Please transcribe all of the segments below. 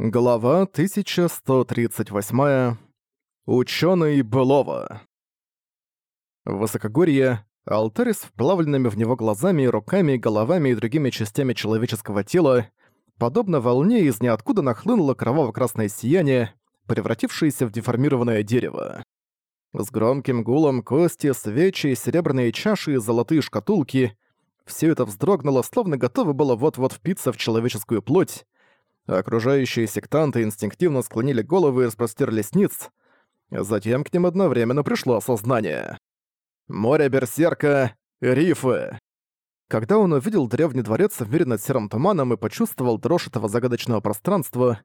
Глава 1138. Учёный былого. Высокогорье, алтарь с вплавленными в него глазами, руками, головами и другими частями человеческого тела, подобно волне из ниоткуда нахлынуло кроваво-красное сияние, превратившееся в деформированное дерево. С громким гулом кости, свечи, серебряные чаши и золотые шкатулки — всё это вздрогнуло, словно готово было вот-вот впиться в человеческую плоть, Окружающие сектанты инстинктивно склонили головы и распростерлись ниц. Затем к ним одновременно пришло осознание. Море Берсерка, рифы. Когда он увидел древний дворец в мире над серым туманом и почувствовал дрожь этого загадочного пространства,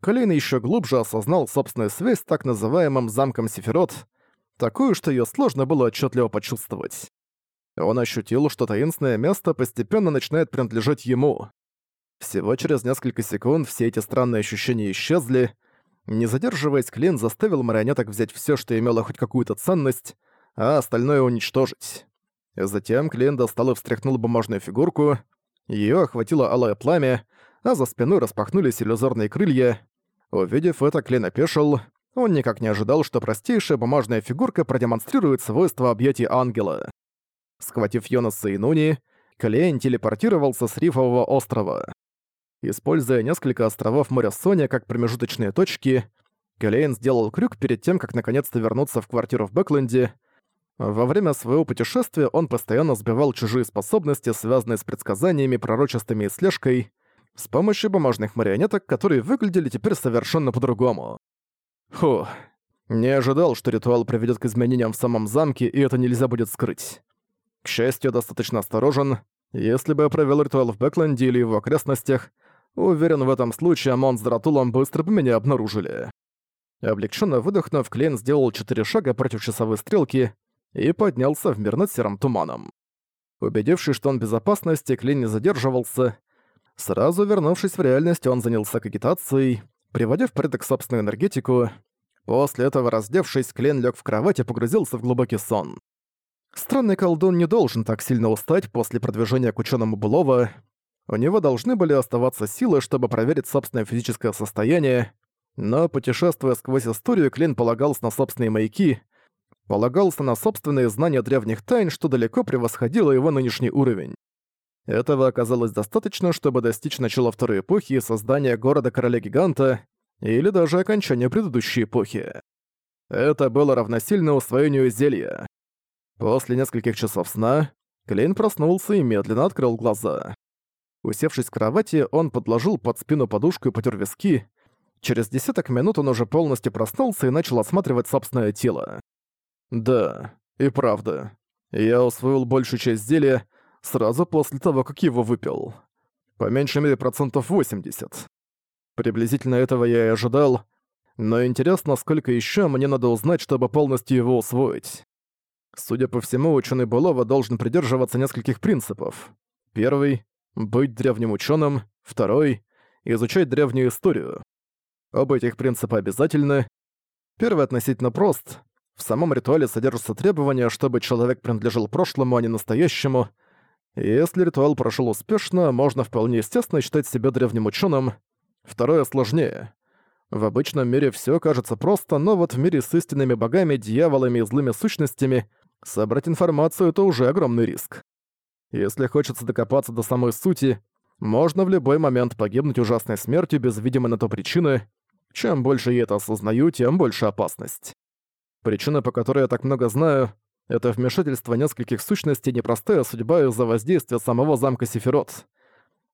Колейн еще глубже осознал собственную связь с так называемым замком Сефирот, такую, что ее сложно было отчетливо почувствовать. Он ощутил, что таинственное место постепенно начинает принадлежать ему. Всего через несколько секунд все эти странные ощущения исчезли. Не задерживаясь, Клин заставил марионеток взять все, что имело хоть какую-то ценность, а остальное уничтожить. Затем Клин достал и встряхнул бумажную фигурку. Ее охватило алое пламя, а за спиной распахнулись иллюзорные крылья. Увидев это, Клин опешил. Он никак не ожидал, что простейшая бумажная фигурка продемонстрирует свойства объятий ангела. Схватив Йонаса и Нуни, Клейн телепортировался с рифового острова. Используя несколько островов моря Соня как промежуточные точки, Галейн сделал крюк перед тем, как наконец-то вернуться в квартиру в Бэкленде. Во время своего путешествия он постоянно сбивал чужие способности, связанные с предсказаниями, пророчествами и слежкой, с помощью бумажных марионеток, которые выглядели теперь совершенно по-другому. Фух. Не ожидал, что ритуал приведет к изменениям в самом замке, и это нельзя будет скрыть. К счастью, достаточно осторожен. Если бы я провел ритуал в Бэкленде или его окрестностях, Уверен, в этом случае Амон с Дратулом быстро бы меня обнаружили. Облегченно выдохнув, Клейн сделал четыре шага против часовой стрелки и поднялся в мир над серым туманом. Убедившись, что он в безопасности, Клейн не задерживался. Сразу вернувшись в реальность, он занялся к приводя в порядок собственную энергетику. После этого, раздевшись, Клейн лег в кровать и погрузился в глубокий сон. Странный колдун не должен так сильно устать после продвижения к учёному былого, у него должны были оставаться силы, чтобы проверить собственное физическое состояние, но, путешествуя сквозь историю, Клин полагался на собственные маяки, полагался на собственные знания древних тайн, что далеко превосходило его нынешний уровень. Этого оказалось достаточно, чтобы достичь начала Второй Эпохи и создания города-короля-гиганта, или даже окончания предыдущей эпохи. Это было равносильно усвоению зелья. После нескольких часов сна Клейн проснулся и медленно открыл глаза. Усевшись в кровати, он подложил под спину подушку и потер виски. Через десяток минут он уже полностью проснулся и начал осматривать собственное тело. Да, и правда. Я усвоил большую часть зелья сразу после того, как его выпил. По меньшей мере процентов 80. Приблизительно этого я и ожидал, но интересно, сколько еще мне надо узнать, чтобы полностью его усвоить. Судя по всему, ученый Былова должен придерживаться нескольких принципов. Первый быть древним ученым, второй – изучать древнюю историю. Оба этих принципа обязательны. Первый относительно прост. В самом ритуале содержится требование, чтобы человек принадлежал прошлому, а не настоящему. Если ритуал прошел успешно, можно вполне естественно считать себя древним ученым. Второе сложнее. В обычном мире все кажется просто, но вот в мире с истинными богами, дьяволами и злыми сущностями собрать информацию — это уже огромный риск. Если хочется докопаться до самой сути, можно в любой момент погибнуть ужасной смертью без видимой на то причины. Чем больше я это осознаю, тем больше опасность. Причина, по которой я так много знаю, это вмешательство нескольких сущностей непростая судьба из-за воздействия самого замка Сефирот.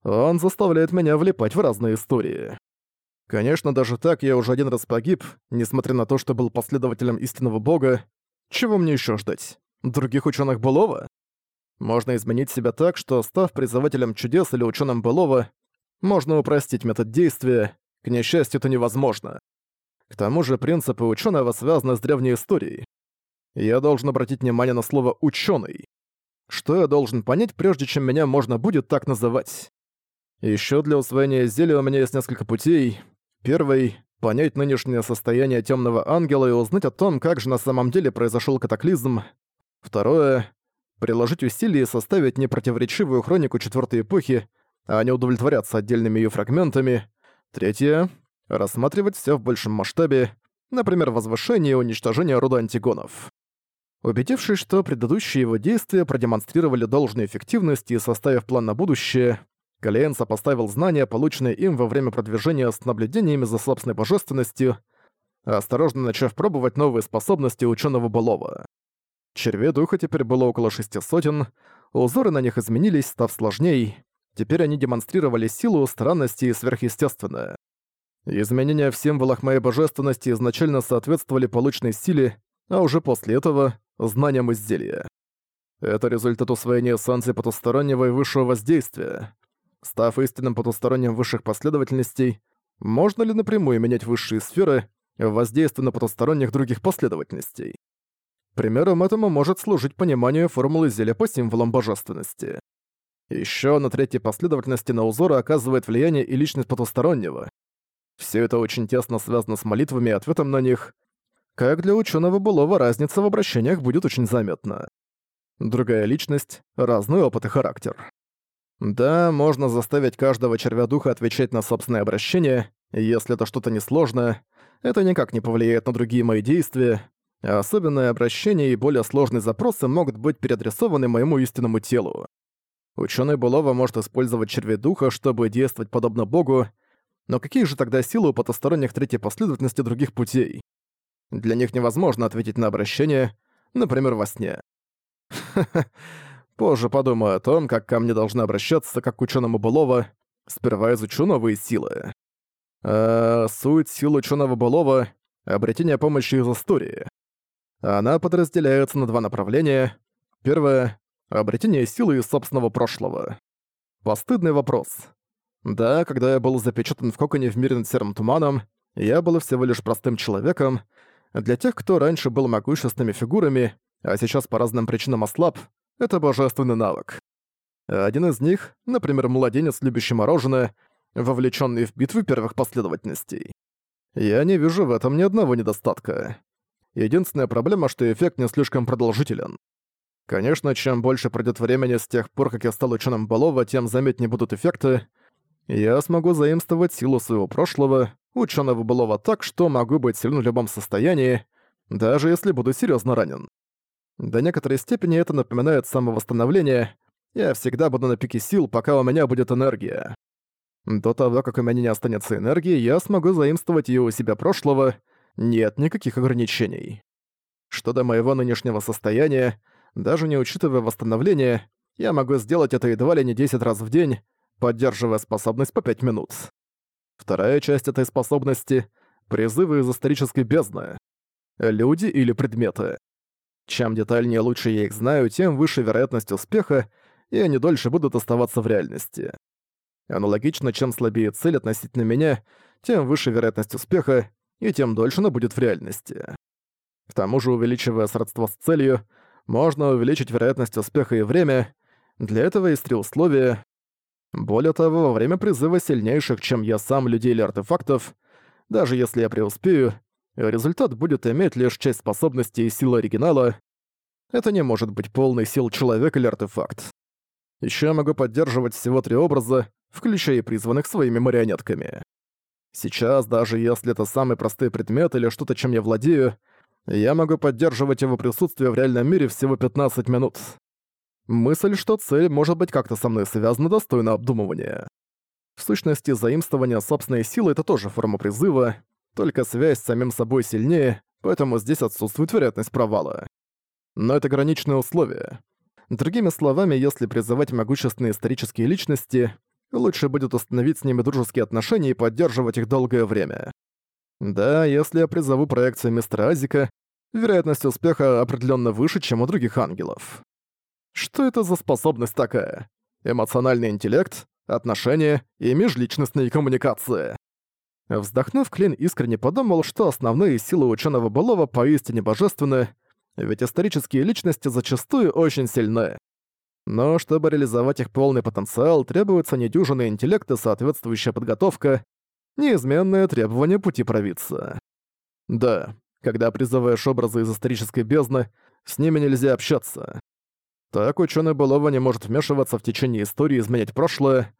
Он заставляет меня влипать в разные истории. Конечно, даже так я уже один раз погиб, несмотря на то, что был последователем истинного бога. Чего мне еще ждать? Других ученых былого? Можно изменить себя так, что, став призывателем чудес или ученым былого, можно упростить метод действия, к несчастью, это невозможно. К тому же принципы ученого связаны с древней историей. Я должен обратить внимание на слово «ученый». Что я должен понять, прежде чем меня можно будет так называть? Еще для усвоения зелья у меня есть несколько путей. Первый — понять нынешнее состояние темного ангела и узнать о том, как же на самом деле произошел катаклизм. Второе приложить усилия и составить непротиворечивую хронику четвертой эпохи, а не удовлетворяться отдельными ее фрагментами. Третье — рассматривать все в большем масштабе, например, возвышение и уничтожение рода антигонов. Убедившись, что предыдущие его действия продемонстрировали должную эффективность и составив план на будущее, Калиен сопоставил знания, полученные им во время продвижения с наблюдениями за собственной божественностью, осторожно начав пробовать новые способности ученого Болова. Червей, Черведуха теперь было около шести сотен, узоры на них изменились, став сложней. Теперь они демонстрировали силу, странности и сверхъестественное. Изменения в символах моей божественности изначально соответствовали полученной силе, а уже после этого — знаниям изделия. Это результат усвоения эссенции потустороннего и высшего воздействия. Став истинным потусторонним высших последовательностей, можно ли напрямую менять высшие сферы, воздействуя на потусторонних других последовательностей? Примером этому может служить понимание формулы зелья по символам божественности. Еще на третьей последовательности на узоры оказывает влияние и личность потустороннего. Все это очень тесно связано с молитвами и ответом на них. Как для ученого былого разница в обращениях будет очень заметна. Другая личность, разный опыт и характер. Да, можно заставить каждого червя духа отвечать на собственное обращение, если это что-то несложное, это никак не повлияет на другие мои действия, а особенное обращение и более сложные запросы могут быть переадресованы моему истинному телу. Ученый Былова может использовать черви духа, чтобы действовать подобно богу, но какие же тогда силы у потусторонних третьей последовательности других путей? Для них невозможно ответить на обращение, например, во сне. Позже подумаю о том, как ко мне должны обращаться, как к ученому Былова. Сперва изучу новые силы. А, суть сил ученого Былова — обретение помощи из истории. Она подразделяется на два направления. Первое — обретение силы из собственного прошлого. Постыдный вопрос. Да, когда я был запечатан в коконе в мире над серым туманом, я был всего лишь простым человеком. Для тех, кто раньше был могущественными фигурами, а сейчас по разным причинам ослаб, это божественный навык. Один из них, например, младенец, любящий мороженое, вовлеченный в битвы первых последовательностей. Я не вижу в этом ни одного недостатка. Единственная проблема, что эффект не слишком продолжителен. Конечно, чем больше пройдет времени с тех пор, как я стал ученым Балова, тем заметнее будут эффекты. Я смогу заимствовать силу своего прошлого, ученого Балова, так, что могу быть сильным в любом состоянии, даже если буду серьезно ранен. До некоторой степени это напоминает самовосстановление. Я всегда буду на пике сил, пока у меня будет энергия. До того, как у меня не останется энергии, я смогу заимствовать ее у себя прошлого — нет никаких ограничений. Что до моего нынешнего состояния, даже не учитывая восстановление, я могу сделать это едва ли не 10 раз в день, поддерживая способность по 5 минут. Вторая часть этой способности — призывы из исторической бездны. Люди или предметы. Чем детальнее лучше я их знаю, тем выше вероятность успеха, и они дольше будут оставаться в реальности. Аналогично, чем слабее цель относительно меня, тем выше вероятность успеха, и тем дольше она будет в реальности. К тому же, увеличивая сродство с целью, можно увеличить вероятность успеха и время. Для этого есть три условия. Более того, во время призыва сильнейших, чем я сам, людей или артефактов, даже если я преуспею, результат будет иметь лишь часть способностей и силы оригинала. Это не может быть полной сил человек или артефакт. Еще я могу поддерживать всего три образа, включая призванных своими марионетками. Сейчас, даже если это самый простой предмет или что-то, чем я владею, я могу поддерживать его присутствие в реальном мире всего 15 минут. Мысль, что цель может быть как-то со мной связана, достойна обдумывания. В сущности, заимствование собственной силы — это тоже форма призыва, только связь с самим собой сильнее, поэтому здесь отсутствует вероятность провала. Но это граничное условие. Другими словами, если призывать могущественные исторические личности — лучше будет установить с ними дружеские отношения и поддерживать их долгое время. Да, если я призову проекцию мистера Азика, вероятность успеха определенно выше, чем у других ангелов. Что это за способность такая? Эмоциональный интеллект, отношения и межличностные коммуникации. Вздохнув, Клин искренне подумал, что основные силы ученого Балова поистине божественны, ведь исторические личности зачастую очень сильны. Но чтобы реализовать их полный потенциал, требуется недюжинный интеллект и соответствующая подготовка, неизменное требование пути провидца. Да, когда призываешь образы из исторической бездны, с ними нельзя общаться. Так ученый былого не может вмешиваться в течение истории и изменять прошлое.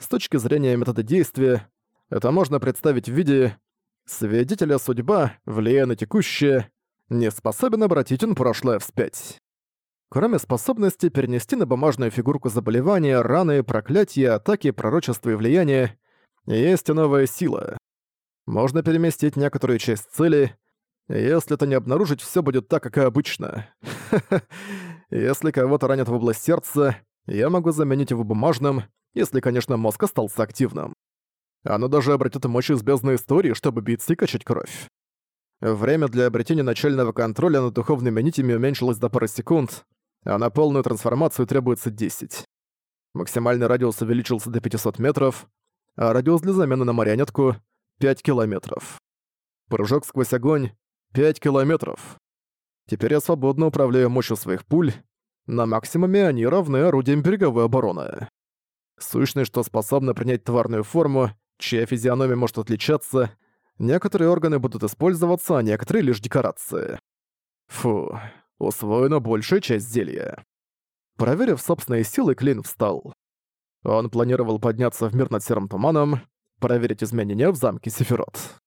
С точки зрения метода действия, это можно представить в виде «свидетеля судьба, влияя на текущее, не способен обратить он прошлое вспять» кроме способности перенести на бумажную фигурку заболевания, раны, проклятия, атаки, пророчества и влияния, есть и новая сила. Можно переместить некоторую часть цели. Если это не обнаружить, все будет так, как и обычно. Если кого-то ранят в область сердца, я могу заменить его бумажным, если, конечно, мозг остался активным. Оно даже обратит мощь из бездной истории, чтобы биться и качать кровь. Время для обретения начального контроля над духовными нитями уменьшилось до пары секунд, а на полную трансформацию требуется 10. Максимальный радиус увеличился до 500 метров, а радиус для замены на марионетку — 5 километров. Прыжок сквозь огонь — 5 километров. Теперь я свободно управляю мощью своих пуль. На максимуме они равны орудиям береговой обороны. Сущность, что способна принять тварную форму, чья физиономия может отличаться, некоторые органы будут использоваться, а некоторые лишь декорации. Фу, усвоена большая часть зелья. Проверив собственные силы, Клин встал. Он планировал подняться в мир над Серым Туманом, проверить изменения в замке Сефирот.